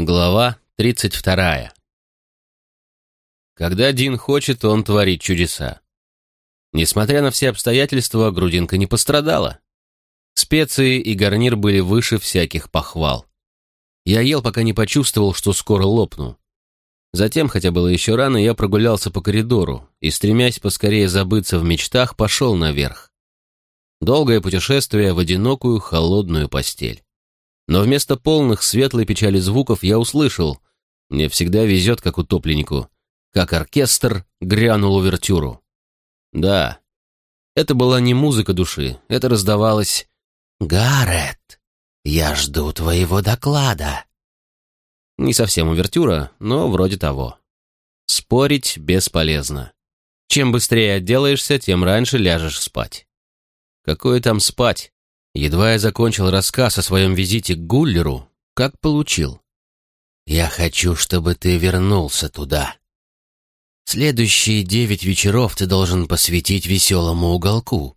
Глава 32. Когда Дин хочет, он творит чудеса. Несмотря на все обстоятельства, грудинка не пострадала. Специи и гарнир были выше всяких похвал. Я ел, пока не почувствовал, что скоро лопну. Затем, хотя было еще рано, я прогулялся по коридору и, стремясь поскорее забыться в мечтах, пошел наверх. Долгое путешествие в одинокую холодную постель. Но вместо полных светлой печали звуков я услышал, мне всегда везет, как утопленнику, как оркестр грянул увертюру. Да, это была не музыка души, это раздавалось «Гаррет, я жду твоего доклада». Не совсем увертюра, но вроде того. Спорить бесполезно. Чем быстрее отделаешься, тем раньше ляжешь спать. Какое там спать? Едва я закончил рассказ о своем визите к Гуллеру, как получил. «Я хочу, чтобы ты вернулся туда. Следующие девять вечеров ты должен посвятить веселому уголку.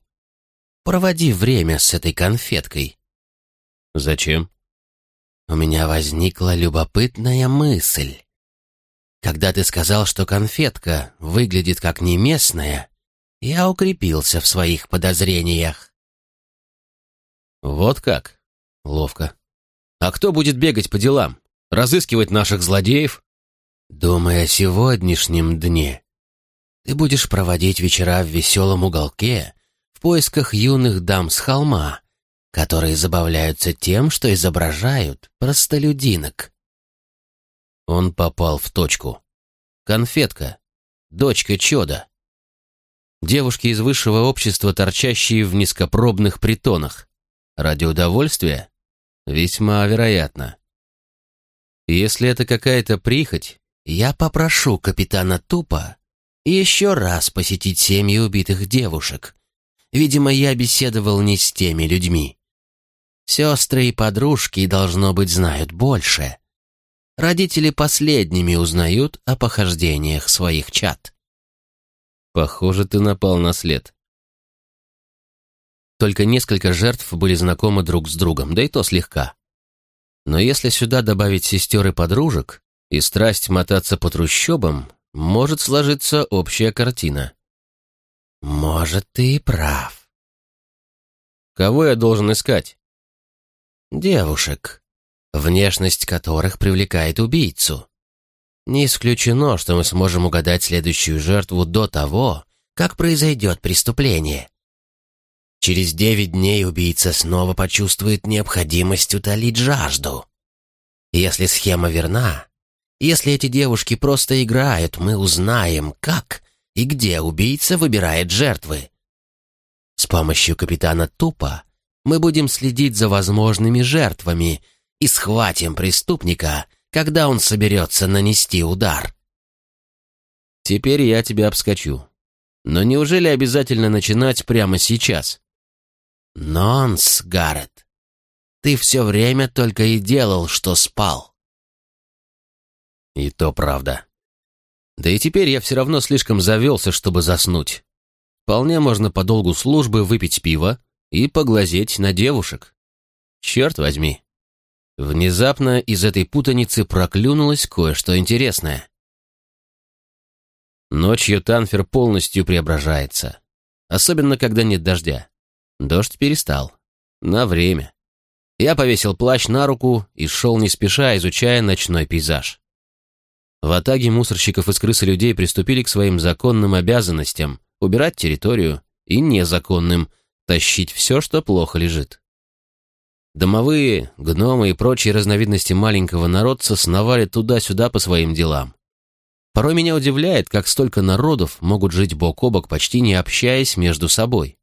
Проводи время с этой конфеткой». «Зачем?» У меня возникла любопытная мысль. Когда ты сказал, что конфетка выглядит как не я укрепился в своих подозрениях. Вот как? Ловко. А кто будет бегать по делам? Разыскивать наших злодеев? Думай о сегодняшнем дне. Ты будешь проводить вечера в веселом уголке в поисках юных дам с холма, которые забавляются тем, что изображают простолюдинок. Он попал в точку. Конфетка. Дочка Чода. Девушки из высшего общества, торчащие в низкопробных притонах. Ради удовольствия? Весьма вероятно. Если это какая-то прихоть, я попрошу капитана Тупа еще раз посетить семьи убитых девушек. Видимо, я беседовал не с теми людьми. Сестры и подружки, должно быть, знают больше. Родители последними узнают о похождениях своих чад. Похоже, ты напал на след. Только несколько жертв были знакомы друг с другом, да и то слегка. Но если сюда добавить сестер и подружек, и страсть мотаться по трущобам, может сложиться общая картина. Может, ты и прав. Кого я должен искать? Девушек, внешность которых привлекает убийцу. Не исключено, что мы сможем угадать следующую жертву до того, как произойдет преступление. Через девять дней убийца снова почувствует необходимость утолить жажду. Если схема верна, если эти девушки просто играют, мы узнаем, как и где убийца выбирает жертвы. С помощью капитана Тупа мы будем следить за возможными жертвами и схватим преступника, когда он соберется нанести удар. Теперь я тебя обскочу. Но неужели обязательно начинать прямо сейчас? «Нонс, Гаррет, ты все время только и делал, что спал». И то правда. Да и теперь я все равно слишком завелся, чтобы заснуть. Вполне можно по долгу службы выпить пиво и поглазеть на девушек. Черт возьми. Внезапно из этой путаницы проклюнулось кое-что интересное. Ночью Танфер полностью преображается. Особенно, когда нет дождя. Дождь перестал. На время. Я повесил плащ на руку и шел не спеша, изучая ночной пейзаж. В атаге мусорщиков из крысы людей приступили к своим законным обязанностям убирать территорию и незаконным тащить все, что плохо лежит. Домовые, гномы и прочие разновидности маленького народца сновали туда-сюда по своим делам. Порой меня удивляет, как столько народов могут жить бок о бок, почти не общаясь между собой.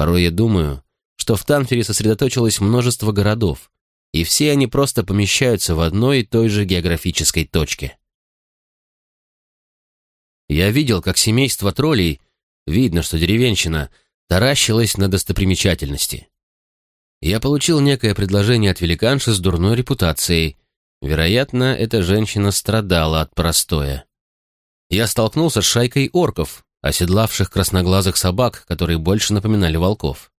Порой я думаю, что в Танфере сосредоточилось множество городов, и все они просто помещаются в одной и той же географической точке. Я видел, как семейство троллей, видно, что деревенщина, таращилась на достопримечательности. Я получил некое предложение от великанши с дурной репутацией. Вероятно, эта женщина страдала от простоя. Я столкнулся с шайкой орков, оседлавших красноглазых собак, которые больше напоминали волков.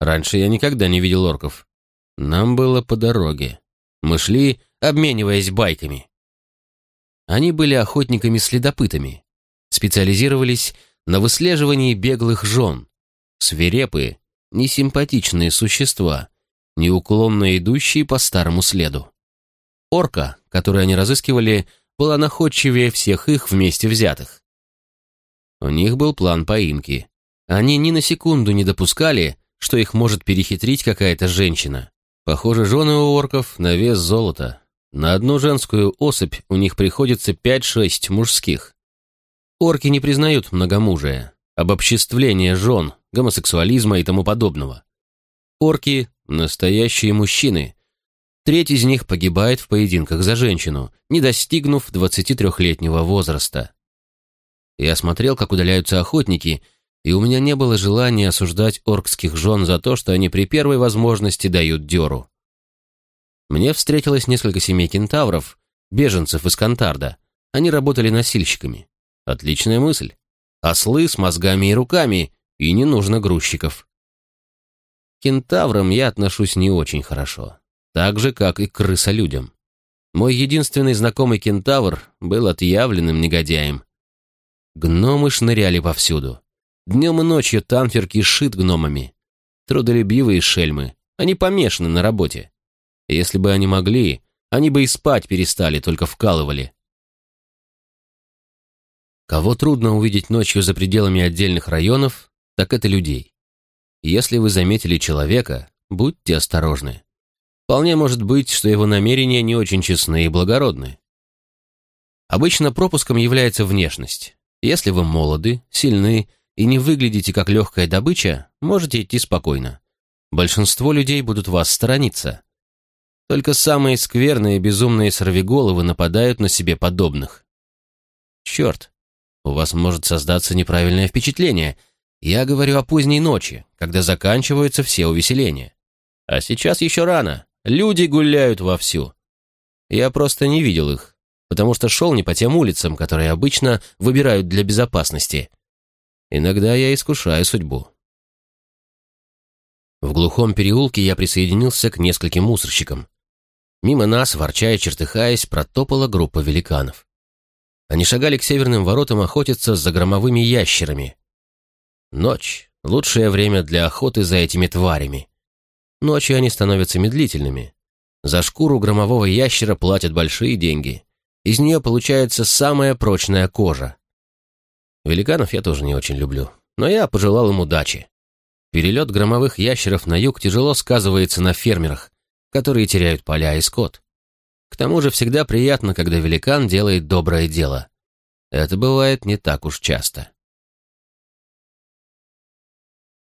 Раньше я никогда не видел орков. Нам было по дороге. Мы шли, обмениваясь байками. Они были охотниками-следопытами, специализировались на выслеживании беглых жен, свирепые, несимпатичные существа, неуклонно идущие по старому следу. Орка, которую они разыскивали, была находчивее всех их вместе взятых. У них был план поимки. Они ни на секунду не допускали, что их может перехитрить какая-то женщина. Похоже, жены у орков на вес золота. На одну женскую особь у них приходится 5-6 мужских. Орки не признают многомужие, обобществление жен, гомосексуализма и тому подобного. Орки – настоящие мужчины. Треть из них погибает в поединках за женщину, не достигнув 23-летнего возраста. Я смотрел, как удаляются охотники, и у меня не было желания осуждать оркских жен за то, что они при первой возможности дают дёру. Мне встретилось несколько семей кентавров, беженцев из Кантарда. Они работали носильщиками. Отличная мысль. Ослы с мозгами и руками, и не нужно грузчиков. К кентаврам я отношусь не очень хорошо. Так же, как и крысолюдям. Мой единственный знакомый кентавр был отъявленным негодяем. Гномы шныряли повсюду. Днем и ночью Танфер кишит гномами. Трудолюбивые шельмы. Они помешаны на работе. Если бы они могли, они бы и спать перестали, только вкалывали. Кого трудно увидеть ночью за пределами отдельных районов, так это людей. Если вы заметили человека, будьте осторожны. Вполне может быть, что его намерения не очень честны и благородны. Обычно пропуском является внешность. Если вы молоды, сильны и не выглядите как легкая добыча, можете идти спокойно. Большинство людей будут вас сторониться. Только самые скверные безумные сорвиголовы нападают на себе подобных. Черт, у вас может создаться неправильное впечатление. Я говорю о поздней ночи, когда заканчиваются все увеселения. А сейчас еще рано. Люди гуляют вовсю. Я просто не видел их, потому что шел не по тем улицам, которые обычно выбирают для безопасности. Иногда я искушаю судьбу. В глухом переулке я присоединился к нескольким мусорщикам. Мимо нас, ворчая и чертыхаясь, протопала группа великанов. Они шагали к северным воротам охотиться за громовыми ящерами. Ночь — лучшее время для охоты за этими тварями. Ночью они становятся медлительными. За шкуру громового ящера платят большие деньги. Из нее получается самая прочная кожа. Великанов я тоже не очень люблю, но я пожелал им удачи. Перелет громовых ящеров на юг тяжело сказывается на фермерах, которые теряют поля и скот. К тому же всегда приятно, когда великан делает доброе дело. Это бывает не так уж часто.